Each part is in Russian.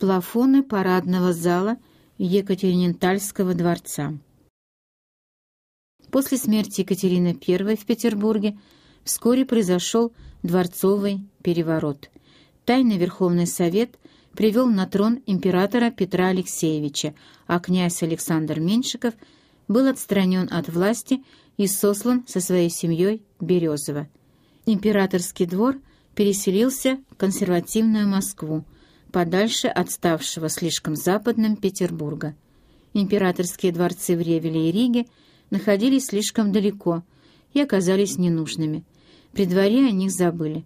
Плафоны парадного зала Екатеринентальского дворца. После смерти Екатерины I в Петербурге вскоре произошел дворцовый переворот. Тайный Верховный Совет привел на трон императора Петра Алексеевича, а князь Александр Меньшиков был отстранен от власти и сослан со своей семьей Березово. Императорский двор переселился в консервативную Москву, подальше от ставшего слишком западным Петербурга. Императорские дворцы в Ревеле и Риге находились слишком далеко и оказались ненужными. При дворе о них забыли.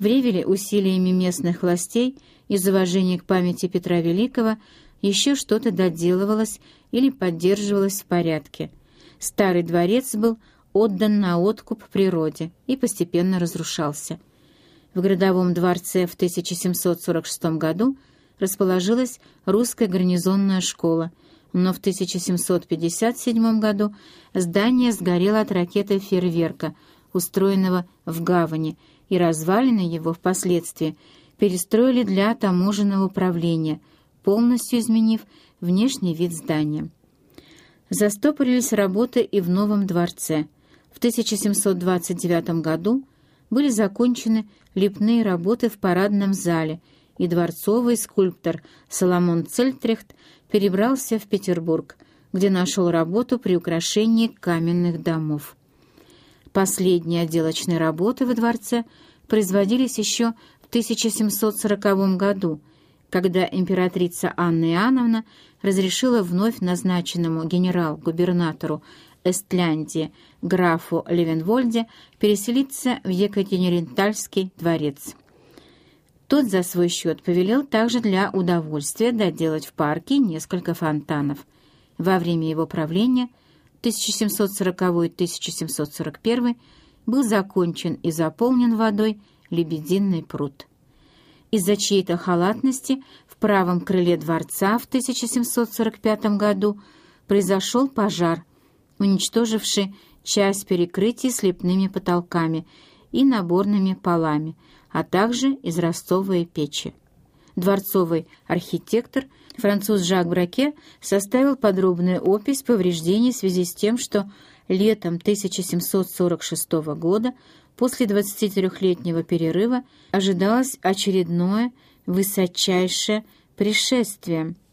В Ревеле усилиями местных властей из уважения к памяти Петра Великого еще что-то доделывалось или поддерживалось в порядке. Старый дворец был отдан на откуп природе и постепенно разрушался. В городовом дворце в 1746 году расположилась русская гарнизонная школа, но в 1757 году здание сгорело от ракеты фейерверка, устроенного в гавани, и развалины его впоследствии перестроили для таможенного управления, полностью изменив внешний вид здания. Застопорились работы и в новом дворце. В 1729 году были закончены лепные работы в парадном зале, и дворцовый скульптор Соломон Цельтрехт перебрался в Петербург, где нашел работу при украшении каменных домов. Последние отделочные работы во дворце производились еще в 1740 году, когда императрица Анна Иоанновна разрешила вновь назначенному генерал-губернатору Эстляндии графу Левенвольде переселиться в Екатеринентальский дворец. Тот за свой счет повелел также для удовольствия доделать в парке несколько фонтанов. Во время его правления 1740-1741 был закончен и заполнен водой Лебединый пруд. Из-за чьей-то халатности в правом крыле дворца в 1745 году произошел пожар – уничтоживший часть перекрытий слепными потолками и наборными полами, а также израстовые печи. Дворцовый архитектор француз Жак Браке составил подробную опись повреждений в связи с тем, что летом 1746 года после 23-летнего перерыва ожидалось очередное высочайшее пришествие –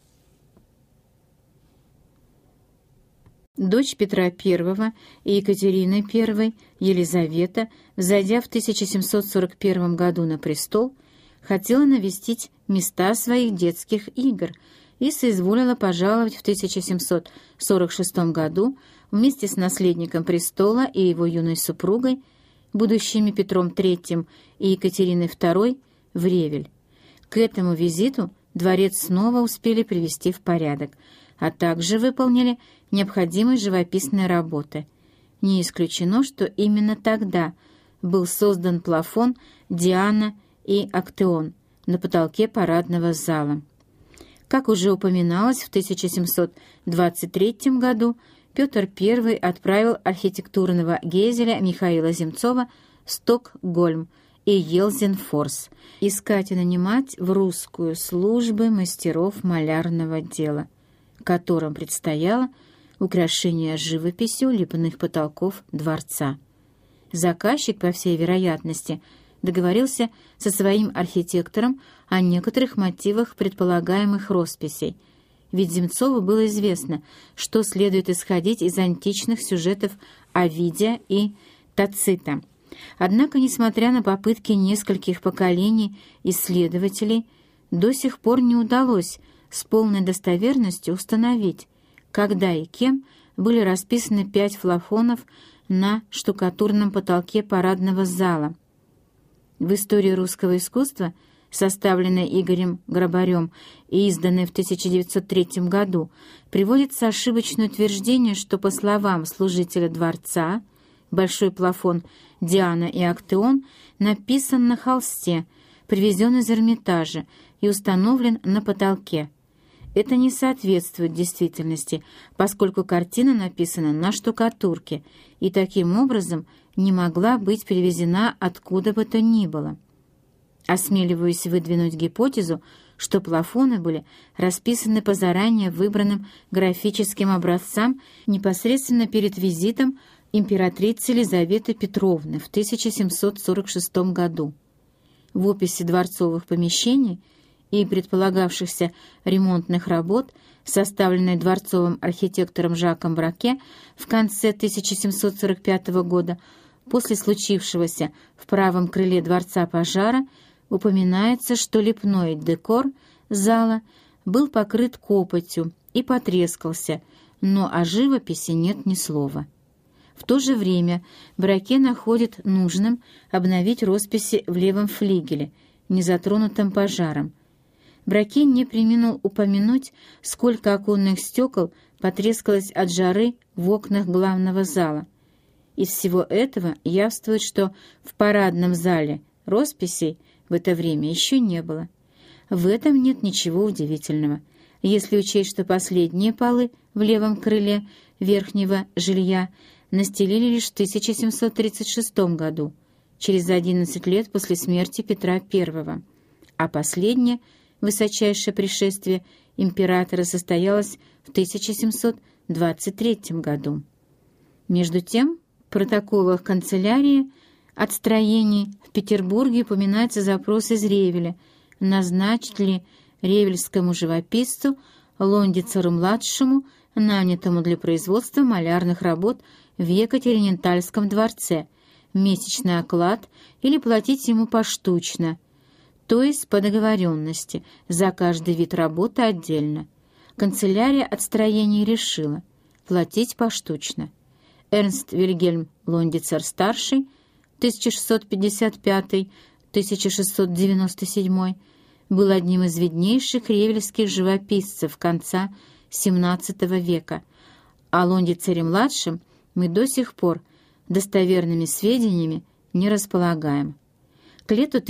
Дочь Петра I и Екатерины I, Елизавета, взойдя в 1741 году на престол, хотела навестить места своих детских игр и соизволила пожаловать в 1746 году вместе с наследником престола и его юной супругой, будущими Петром III и Екатериной II, в Ревель. К этому визиту дворец снова успели привести в порядок, а также выполнили необходимой живописной работы. Не исключено, что именно тогда был создан плафон «Диана» и «Актеон» на потолке парадного зала. Как уже упоминалось, в 1723 году Петр I отправил архитектурного Гезеля Михаила Земцова в Стокгольм и Елзенфорс искать и нанимать в русскую службы мастеров малярного дела, которым предстояло украшение живописью лепных потолков дворца. Заказчик, по всей вероятности, договорился со своим архитектором о некоторых мотивах предполагаемых росписей, ведь Земцову было известно, что следует исходить из античных сюжетов Овидия и Тацита. Однако, несмотря на попытки нескольких поколений исследователей, до сих пор не удалось с полной достоверностью установить, когда и кем были расписаны пять флафонов на штукатурном потолке парадного зала. В истории русского искусства, составленной Игорем Грабарем и изданной в 1903 году, приводится ошибочное утверждение, что, по словам служителя дворца, большой плафон «Диана и Актеон» написан на холсте, привезен из Эрмитажа и установлен на потолке – это не соответствует действительности, поскольку картина написана на штукатурке и таким образом не могла быть перевезена откуда бы то ни было. Осмеливаюсь выдвинуть гипотезу, что плафоны были расписаны по заранее выбранным графическим образцам непосредственно перед визитом императрицы Елизаветы Петровны в 1746 году. В описи дворцовых помещений и предполагавшихся ремонтных работ, составленной дворцовым архитектором Жаком Браке в конце 1745 года, после случившегося в правом крыле дворца пожара, упоминается, что лепной декор зала был покрыт копотью и потрескался, но о живописи нет ни слова. В то же время Браке находит нужным обновить росписи в левом флигеле, не затронутом пожаром. Браке не применил упомянуть, сколько оконных стекол потрескалось от жары в окнах главного зала. Из всего этого явствует, что в парадном зале росписей в это время еще не было. В этом нет ничего удивительного, если учесть, что последние полы в левом крыле верхнего жилья настелили лишь в 1736 году, через 11 лет после смерти Петра I, а последнее, высочайшее пришествие императора состоялось в 1723 году. Между тем, протоколах канцелярии отстроений в Петербурге упоминается запрос из Ревеля, назначить ли ревельскому живописцу Лондицеру-младшему, нанятому для производства малярных работ в Екатеринентальском дворце, месячный оклад или платить ему поштучно, то есть по договоренности, за каждый вид работы отдельно. Канцелярия отстроений решила платить поштучно. Эрнст Вильгельм Лондицер-старший, 1655-1697, был одним из виднейших ревельских живописцев конца XVII века, а Лондицере-младшим мы до сих пор достоверными сведениями не располагаем. К лету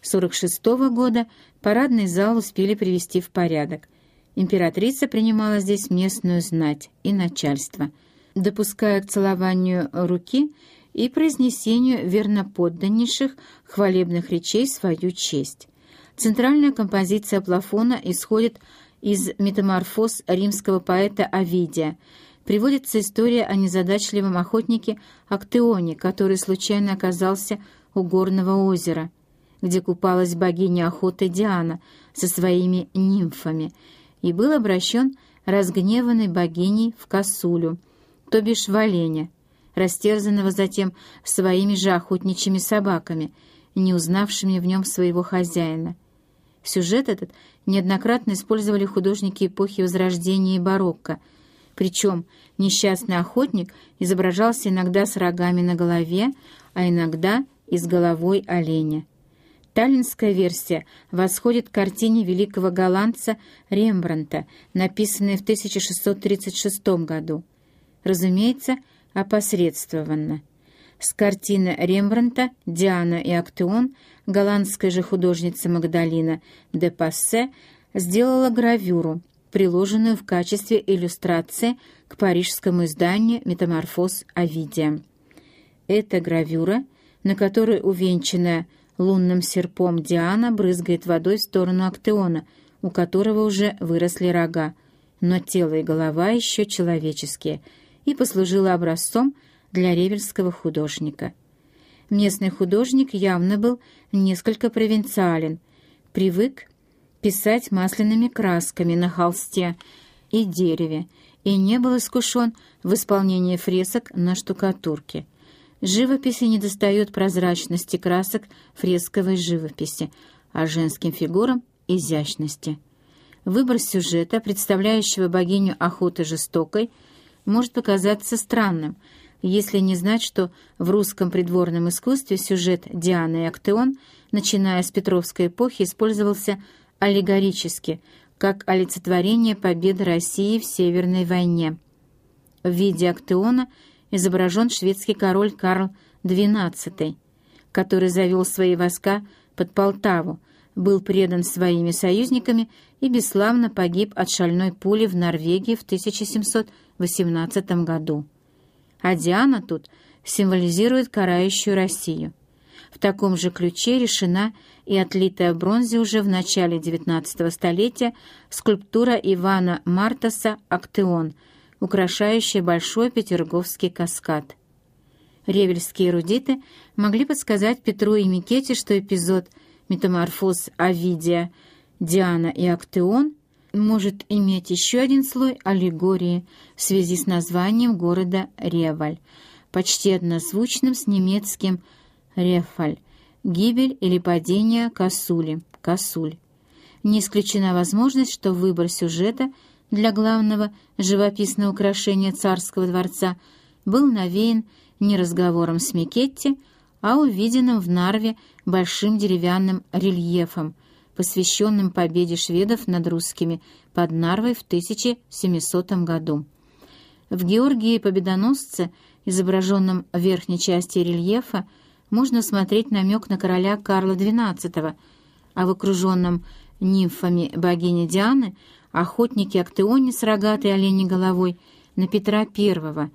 1746 года парадный зал успели привести в порядок. Императрица принимала здесь местную знать и начальство – допуская к целованию руки и произнесению верноподданнейших хвалебных речей свою честь. Центральная композиция плафона исходит из метаморфоз римского поэта Овидия. Приводится история о незадачливом охотнике Актеоне, который случайно оказался у горного озера, где купалась богиня охоты Диана со своими нимфами, и был обращен разгневанной богиней в косулю, то бишь в оленя, растерзанного затем своими же охотничьими собаками, не узнавшими в нем своего хозяина. Сюжет этот неоднократно использовали художники эпохи Возрождения и барокко, причем несчастный охотник изображался иногда с рогами на голове, а иногда и с головой оленя. Таллинская версия восходит к картине великого голландца Рембранта, написанной в 1636 году разумеется, опосредствованно. С картины Рембрандта «Диана и Актеон» голландская же художница Магдалина де Пассе сделала гравюру, приложенную в качестве иллюстрации к парижскому изданию «Метаморфоз Овидия». Эта гравюра, на которой увенчанная лунным серпом Диана брызгает водой в сторону Актеона, у которого уже выросли рога, но тело и голова еще человеческие – и послужила образцом для ревельского художника. Местный художник явно был несколько провинциален, привык писать масляными красками на холсте и дереве и не был искушен в исполнении фресок на штукатурке. Живописи недостает прозрачности красок фресковой живописи, а женским фигурам — изящности. Выбор сюжета, представляющего богиню охоты жестокой — может показаться странным, если не знать, что в русском придворном искусстве сюжет Дианы и Актеон, начиная с Петровской эпохи, использовался аллегорически, как олицетворение победы России в Северной войне. В виде Актеона изображен шведский король Карл XII, который завел свои войска под Полтаву, был предан своими союзниками и бесславно погиб от шальной пули в Норвегии в 1718 году. А Диана тут символизирует карающую Россию. В таком же ключе решена и отлитая в бронзе уже в начале XIX столетия скульптура Ивана Мартаса «Актеон», украшающая Большой Петерговский каскад. Ревельские эрудиты могли подсказать Петру и Микете, что эпизод «Метаморфоз Овидия», «Диана и Актеон» может иметь еще один слой аллегории в связи с названием города Реваль, почти однозвучным с немецким «Рефаль» — гибель или падение Косули, Косуль. Не исключена возможность, что выбор сюжета для главного живописного украшения царского дворца был навеян не разговором с Микетти, а увиденным в Нарве большим деревянным рельефом — посвященным победе шведов над русскими под Нарвой в 1700 году. В Георгии Победоносце, изображенном в верхней части рельефа, можно смотреть намек на короля Карла XII, а в окруженном нимфами богини Дианы охотники Актеоне с рогатой оленей головой на Петра I,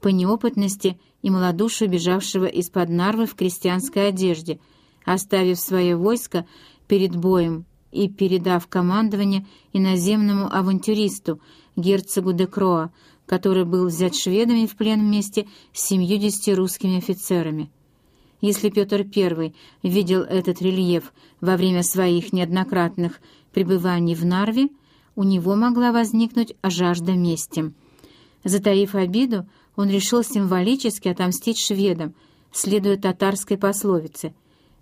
по неопытности и малодушию бежавшего из-под Нарвы в крестьянской одежде, оставив свое войско перед боем и передав командование иноземному авантюристу, герцогу де Кроа, который был взят шведами в плен вместе с семьюдесятью русскими офицерами. Если Петр I видел этот рельеф во время своих неоднократных пребываний в Нарве, у него могла возникнуть жажда мести. Затаив обиду, он решил символически отомстить шведам, следуя татарской пословице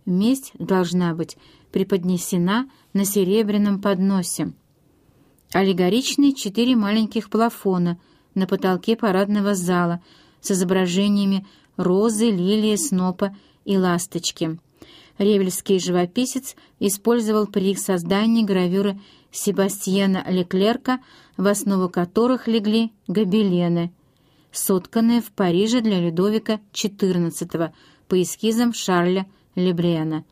«Месть должна быть преподнесена на серебряном подносе. Аллегоричные четыре маленьких плафона на потолке парадного зала с изображениями розы, лилии, снопа и ласточки. Ревельский живописец использовал при их создании гравюры Себастьена Леклерка, в основу которых легли гобелены, сотканные в Париже для Людовика XIV по эскизам Шарля Лебрена.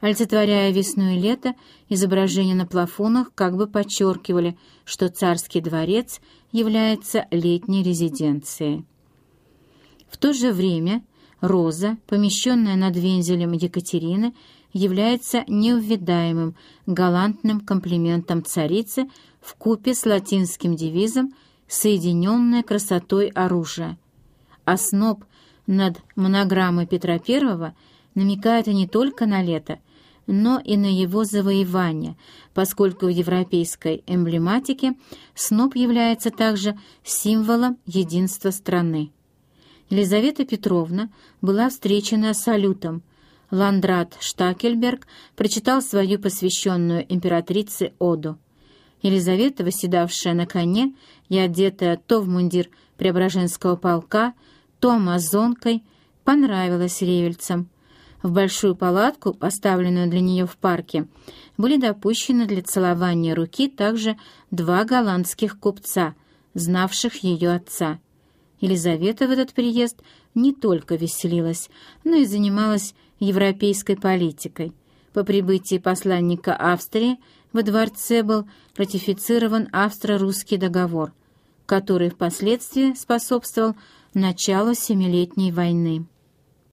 Олицетворяя весну и лето, изображения на плафонах как бы подчеркивали, что царский дворец является летней резиденцией. В то же время роза, помещенная над вензелем Екатерины, является неувидаемым галантным комплиментом царицы в купе с латинским девизом «Соединенная красотой оружия». А сноб над монограммой Петра I намекает не только на лето, но и на его завоевание, поскольку в европейской эмблематике сноп является также символом единства страны. Елизавета Петровна была встречена салютом. Ландрат Штакельберг прочитал свою посвященную императрице Оду. Елизавета, восседавшая на коне и одетая то в мундир Преображенского полка, то амазонкой, понравилась ревельцам – в большую палатку, поставленную для нее в парке, были допущены для целования руки также два голландских купца, знавших ее отца. Елизавета в этот приезд не только веселилась, но и занималась европейской политикой. По прибытии посланника Австрии во дворце был ратифицирован австро-русский договор, который впоследствии способствовал началу Семилетней войны.